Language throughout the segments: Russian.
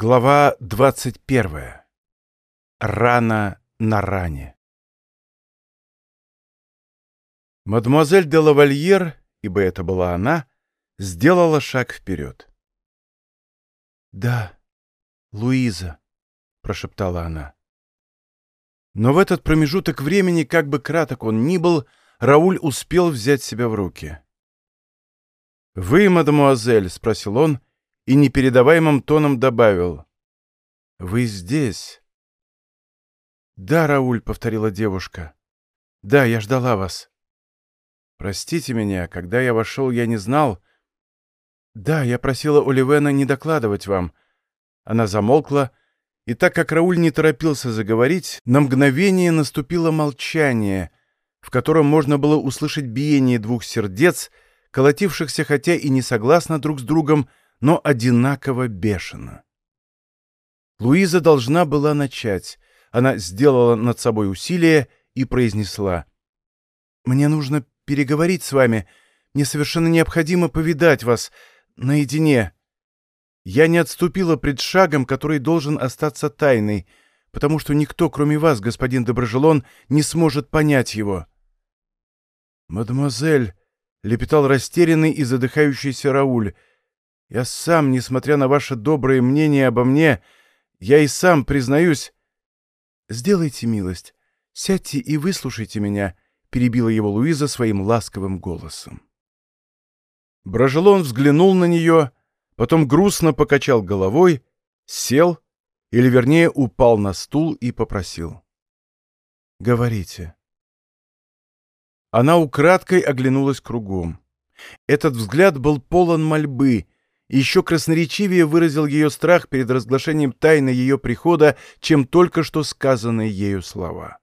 Глава 21. Рана на ране. Мадемуазель де лавальер, ибо это была она, сделала шаг вперед. «Да, Луиза», — прошептала она. Но в этот промежуток времени, как бы краток он ни был, Рауль успел взять себя в руки. «Вы, мадемуазель?» — спросил он, и непередаваемым тоном добавил. «Вы здесь?» «Да, Рауль», — повторила девушка. «Да, я ждала вас». «Простите меня, когда я вошел, я не знал...» «Да, я просила Оливена не докладывать вам». Она замолкла, и так как Рауль не торопился заговорить, на мгновение наступило молчание, в котором можно было услышать биение двух сердец, колотившихся хотя и не согласно друг с другом, но одинаково бешено. Луиза должна была начать. Она сделала над собой усилие и произнесла. «Мне нужно переговорить с вами. Мне совершенно необходимо повидать вас наедине. Я не отступила пред шагом, который должен остаться тайной, потому что никто, кроме вас, господин Доброжелон, не сможет понять его». «Мадемуазель», — лепетал растерянный и задыхающийся Рауль, — «я сам, несмотря на ваше доброе мнение обо мне, я и сам признаюсь...» «Сделайте милость, сядьте и выслушайте меня», — перебила его Луиза своим ласковым голосом. Брожелон взглянул на нее, потом грустно покачал головой, сел, или вернее упал на стул и попросил. «Говорите». Она украдкой оглянулась кругом. Этот взгляд был полон мольбы, еще красноречивее выразил ее страх перед разглашением тайны ее прихода, чем только что сказанные ею слова.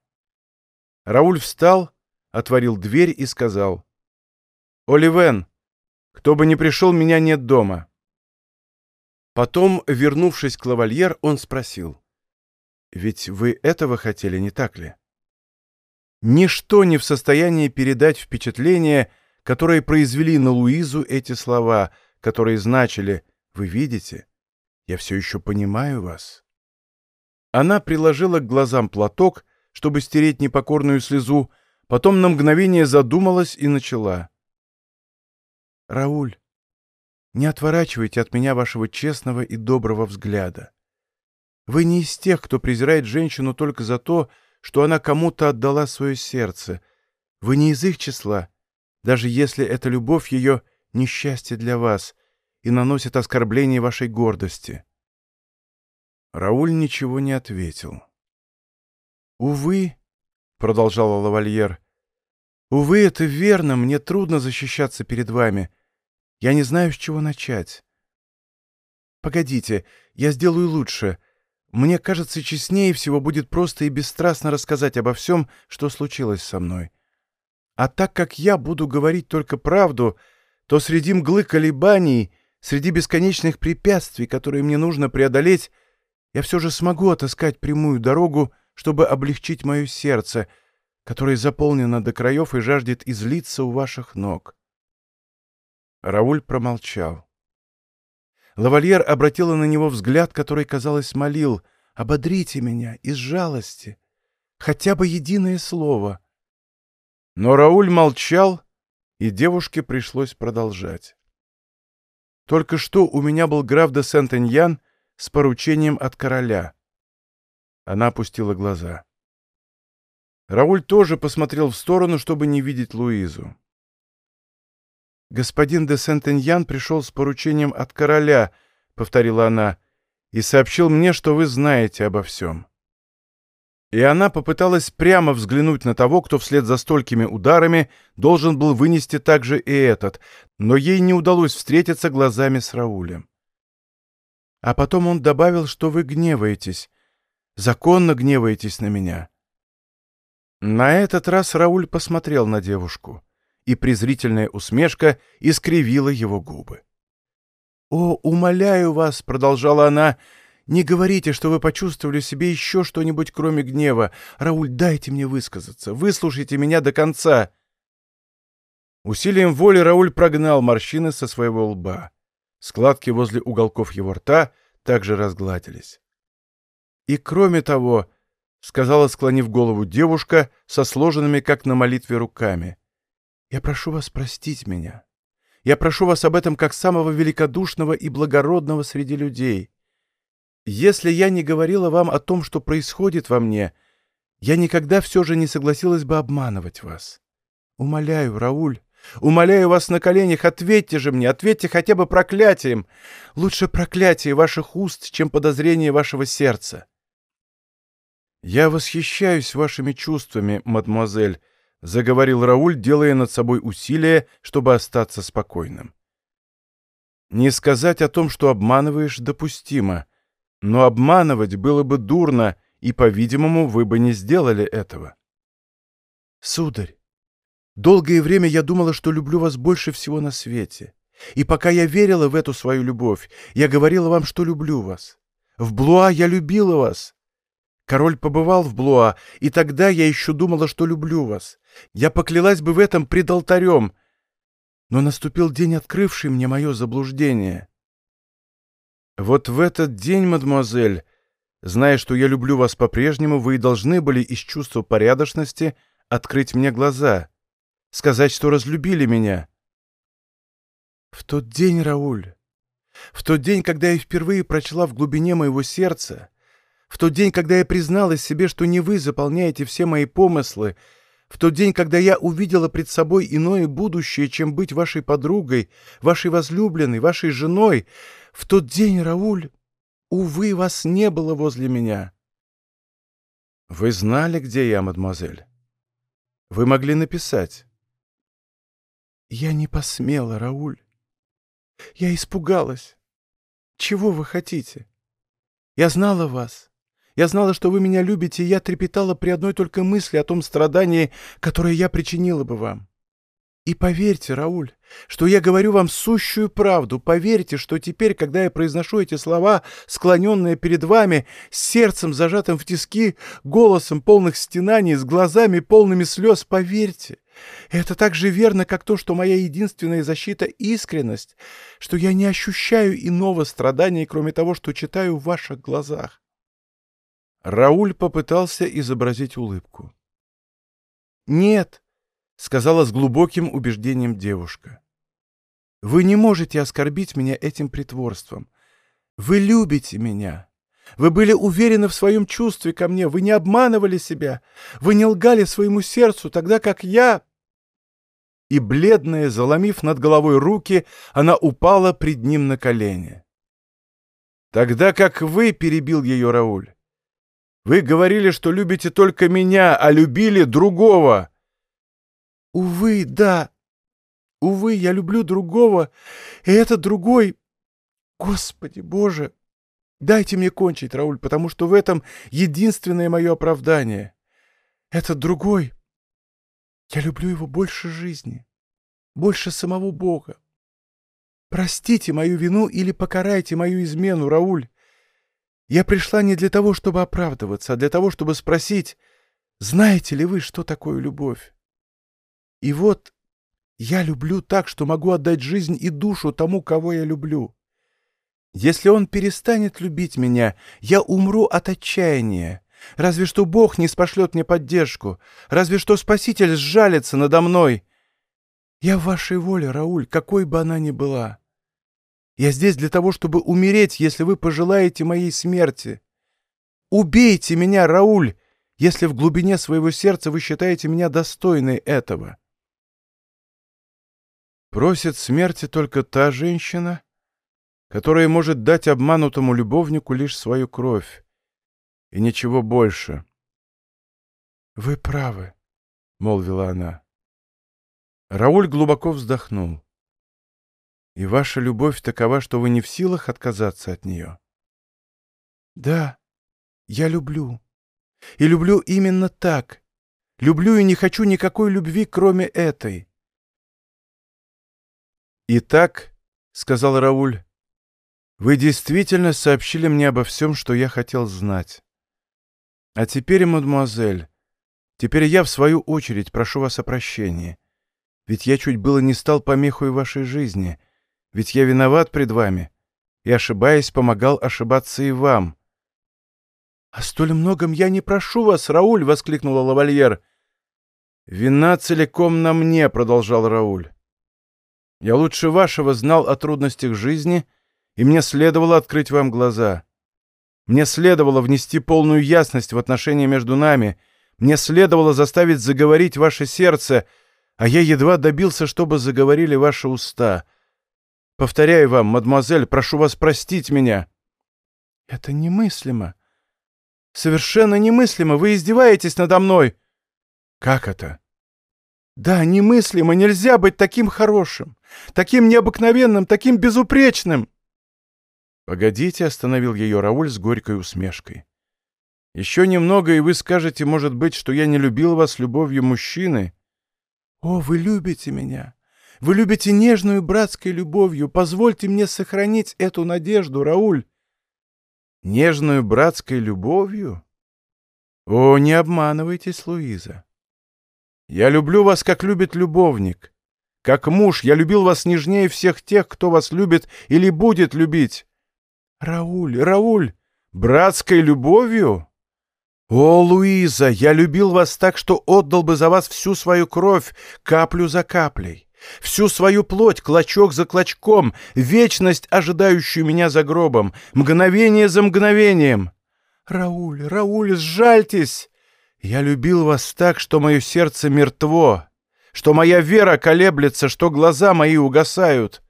Рауль встал, отворил дверь и сказал. «Оливен, кто бы ни пришел, меня нет дома». Потом, вернувшись к лавальер, он спросил. «Ведь вы этого хотели, не так ли?» Ничто не в состоянии передать впечатление, которое произвели на Луизу эти слова, которые значили «Вы видите? Я все еще понимаю вас». Она приложила к глазам платок, чтобы стереть непокорную слезу, потом на мгновение задумалась и начала. «Рауль, не отворачивайте от меня вашего честного и доброго взгляда. Вы не из тех, кто презирает женщину только за то, что она кому-то отдала свое сердце. Вы не из их числа, даже если эта любовь ее несчастье для вас и наносит оскорбление вашей гордости. Рауль ничего не ответил. «Увы», — продолжала лавальер, — «увы, это верно, мне трудно защищаться перед вами. Я не знаю, с чего начать». «Погодите, я сделаю лучше. Мне кажется, честнее всего будет просто и бесстрастно рассказать обо всем, что случилось со мной. А так как я буду говорить только правду, то среди мглы колебаний, среди бесконечных препятствий, которые мне нужно преодолеть, я все же смогу отыскать прямую дорогу, чтобы облегчить мое сердце, которое заполнено до краев и жаждет излиться у ваших ног. Рауль промолчал. Лавальер обратила на него взгляд, который, казалось, молил «Ободрите меня из жалости, хотя бы единое слово». Но Рауль молчал, и девушке пришлось продолжать. «Только что у меня был граф де Сент-Эньян с поручением от короля». Она опустила глаза. Рауль тоже посмотрел в сторону, чтобы не видеть Луизу. «Господин де Сент-Эньян пришел с поручением от короля», — повторила она, — «и сообщил мне, что вы знаете обо всем». И она попыталась прямо взглянуть на того, кто вслед за столькими ударами должен был вынести также и этот, но ей не удалось встретиться глазами с Раулем. А потом он добавил, что вы гневаетесь, законно гневаетесь на меня. На этот раз Рауль посмотрел на девушку и презрительная усмешка искривила его губы. «О, умоляю вас!» — продолжала она. «Не говорите, что вы почувствовали в себе еще что-нибудь, кроме гнева. Рауль, дайте мне высказаться. Выслушайте меня до конца!» Усилием воли Рауль прогнал морщины со своего лба. Складки возле уголков его рта также разгладились. «И кроме того», — сказала, склонив голову девушка со сложенными, как на молитве, руками, — «я прошу вас простить меня. Я прошу вас об этом как самого великодушного и благородного среди людей. Если я не говорила вам о том, что происходит во мне, я никогда все же не согласилась бы обманывать вас. Умоляю, Рауль, умоляю вас на коленях, ответьте же мне, ответьте хотя бы проклятием. Лучше проклятие ваших уст, чем подозрение вашего сердца. Я восхищаюсь вашими чувствами, мадемуазель, — заговорил Рауль, делая над собой усилие, чтобы остаться спокойным. «Не сказать о том, что обманываешь, допустимо, но обманывать было бы дурно, и, по-видимому, вы бы не сделали этого». «Сударь, долгое время я думала, что люблю вас больше всего на свете, и пока я верила в эту свою любовь, я говорила вам, что люблю вас. В Блуа я любила вас, Король побывал в Блуа, и тогда я еще думала, что люблю вас. Я поклялась бы в этом пред алтарем. Но наступил день, открывший мне мое заблуждение. Вот в этот день, мадемуазель, зная, что я люблю вас по-прежнему, вы должны были из чувства порядочности открыть мне глаза, сказать, что разлюбили меня. В тот день, Рауль, в тот день, когда я впервые прочла в глубине моего сердца, в тот день, когда я призналась себе, что не вы заполняете все мои помыслы, в тот день, когда я увидела пред собой иное будущее, чем быть вашей подругой, вашей возлюбленной, вашей женой, в тот день, Рауль, увы, вас не было возле меня. Вы знали, где я, мадемуазель? Вы могли написать. Я не посмела, Рауль. Я испугалась. Чего вы хотите? Я знала вас. Я знала, что вы меня любите, и я трепетала при одной только мысли о том страдании, которое я причинила бы вам. И поверьте, Рауль, что я говорю вам сущую правду. Поверьте, что теперь, когда я произношу эти слова, склоненные перед вами, с сердцем зажатым в тиски, голосом полных стенаний, с глазами полными слез, поверьте, это так же верно, как то, что моя единственная защита — искренность, что я не ощущаю иного страдания, кроме того, что читаю в ваших глазах. Рауль попытался изобразить улыбку. «Нет», — сказала с глубоким убеждением девушка. «Вы не можете оскорбить меня этим притворством. Вы любите меня. Вы были уверены в своем чувстве ко мне. Вы не обманывали себя. Вы не лгали своему сердцу, тогда как я...» И, бледная, заломив над головой руки, она упала пред ним на колени. «Тогда как вы», — перебил ее Рауль, вы говорили, что любите только меня, а любили другого. Увы, да. Увы, я люблю другого, и этот другой... Господи, Боже! Дайте мне кончить, Рауль, потому что в этом единственное мое оправдание. Этот другой... Я люблю его больше жизни, больше самого Бога. Простите мою вину или покарайте мою измену, Рауль. Я пришла не для того, чтобы оправдываться, а для того, чтобы спросить, знаете ли вы, что такое любовь? И вот я люблю так, что могу отдать жизнь и душу тому, кого я люблю. Если он перестанет любить меня, я умру от отчаяния. Разве что Бог не спошлет мне поддержку, разве что Спаситель сжалится надо мной. Я в вашей воле, Рауль, какой бы она ни была. Я здесь для того, чтобы умереть, если вы пожелаете моей смерти. Убейте меня, Рауль, если в глубине своего сердца вы считаете меня достойной этого. Просит смерти только та женщина, которая может дать обманутому любовнику лишь свою кровь, и ничего больше. — Вы правы, — молвила она. Рауль глубоко вздохнул. И ваша любовь такова, что вы не в силах отказаться от нее? Да, я люблю. И люблю именно так. Люблю и не хочу никакой любви, кроме этой. «Итак», — сказал Рауль, — «вы действительно сообщили мне обо всем, что я хотел знать. А теперь, мадемуазель, теперь я, в свою очередь, прошу вас о прощении. Ведь я чуть было не стал помехой вашей жизни, ведь я виноват пред вами. и, ошибаясь, помогал ошибаться и вам. «О столь многом я не прошу вас, Рауль!» — воскликнула лавальер. «Вина целиком на мне», — продолжал Рауль. «Я лучше вашего знал о трудностях жизни, и мне следовало открыть вам глаза. Мне следовало внести полную ясность в отношения между нами, мне следовало заставить заговорить ваше сердце, а я едва добился, чтобы заговорили ваши уста. Повторяю вам, мадемуазель, прошу вас простить меня». «Это немыслимо», Совершенно немыслимо. Вы издеваетесь надо мной. Как это? Да, немыслимо. Нельзя быть таким хорошим, таким необыкновенным, таким безупречным. Погодите, остановил ее Рауль с горькой усмешкой. Еще немного, и вы скажете, может быть, что я не любил вас любовью мужчины. О, вы любите меня. Вы любите нежную братской любовью. Позвольте мне сохранить эту надежду, Рауль нежную братской любовью? О, не обманывайтесь, Луиза. Я люблю вас, как любит любовник. Как муж, я любил вас нежнее всех тех, кто вас любит или будет любить. Рауль, Рауль, братской любовью? О, Луиза, я любил вас так, что отдал бы за вас всю свою кровь, каплю за каплей всю свою плоть клочок за клочком, вечность, ожидающую меня за гробом, мгновение за мгновением. Рауль, Рауль, сжальтесь! Я любил вас так, что мое сердце мертво, что моя вера колеблется, что глаза мои угасают.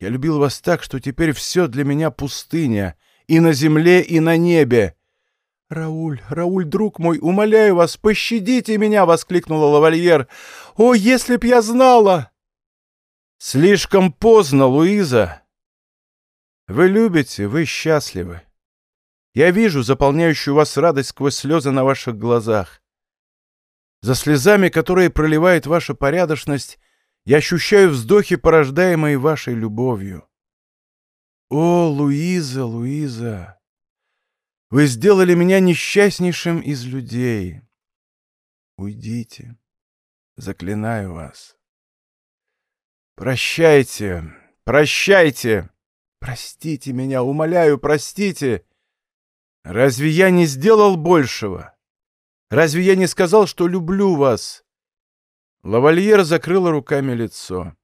Я любил вас так, что теперь все для меня пустыня, и на земле, и на небе. «Рауль, Рауль, друг мой, умоляю вас, пощадите меня!» — воскликнула лавальер. «О, если б я знала!» Слишком поздно, Луиза. Вы любите, вы счастливы. Я вижу заполняющую вас радость сквозь слезы на ваших глазах. За слезами, которые проливает ваша порядочность, я ощущаю вздохи, порождаемые вашей любовью. О, Луиза, Луиза, вы сделали меня несчастнейшим из людей. Уйдите, заклинаю вас. «Прощайте! Прощайте! Простите меня, умоляю, простите! Разве я не сделал большего? Разве я не сказал, что люблю вас?» Лавальер закрыла руками лицо.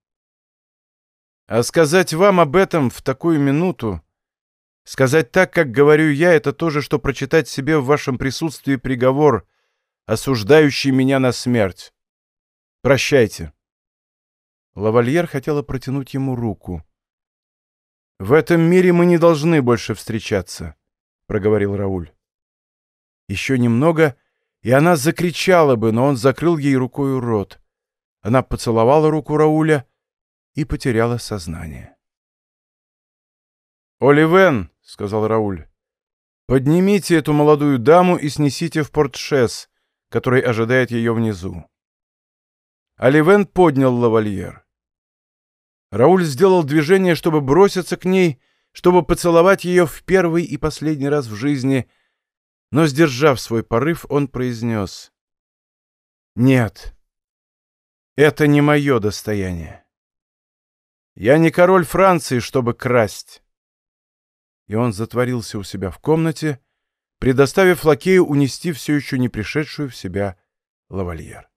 «А сказать вам об этом в такую минуту, сказать так, как говорю я, это то же, что прочитать себе в вашем присутствии приговор, осуждающий меня на смерть. Прощайте». Лавальер хотела протянуть ему руку. «В этом мире мы не должны больше встречаться», — проговорил Рауль. Еще немного, и она закричала бы, но он закрыл ей рукой рот. Она поцеловала руку Рауля и потеряла сознание. «Оливен», — сказал Рауль, — «поднимите эту молодую даму и снесите в портшес, который ожидает ее внизу». Оливен поднял лавальер. Рауль сделал движение, чтобы броситься к ней, чтобы поцеловать ее в первый и последний раз в жизни, но, сдержав свой порыв, он произнес «Нет, это не мое достояние. Я не король Франции, чтобы красть». И он затворился у себя в комнате, предоставив лакею унести все еще не пришедшую в себя лавальер.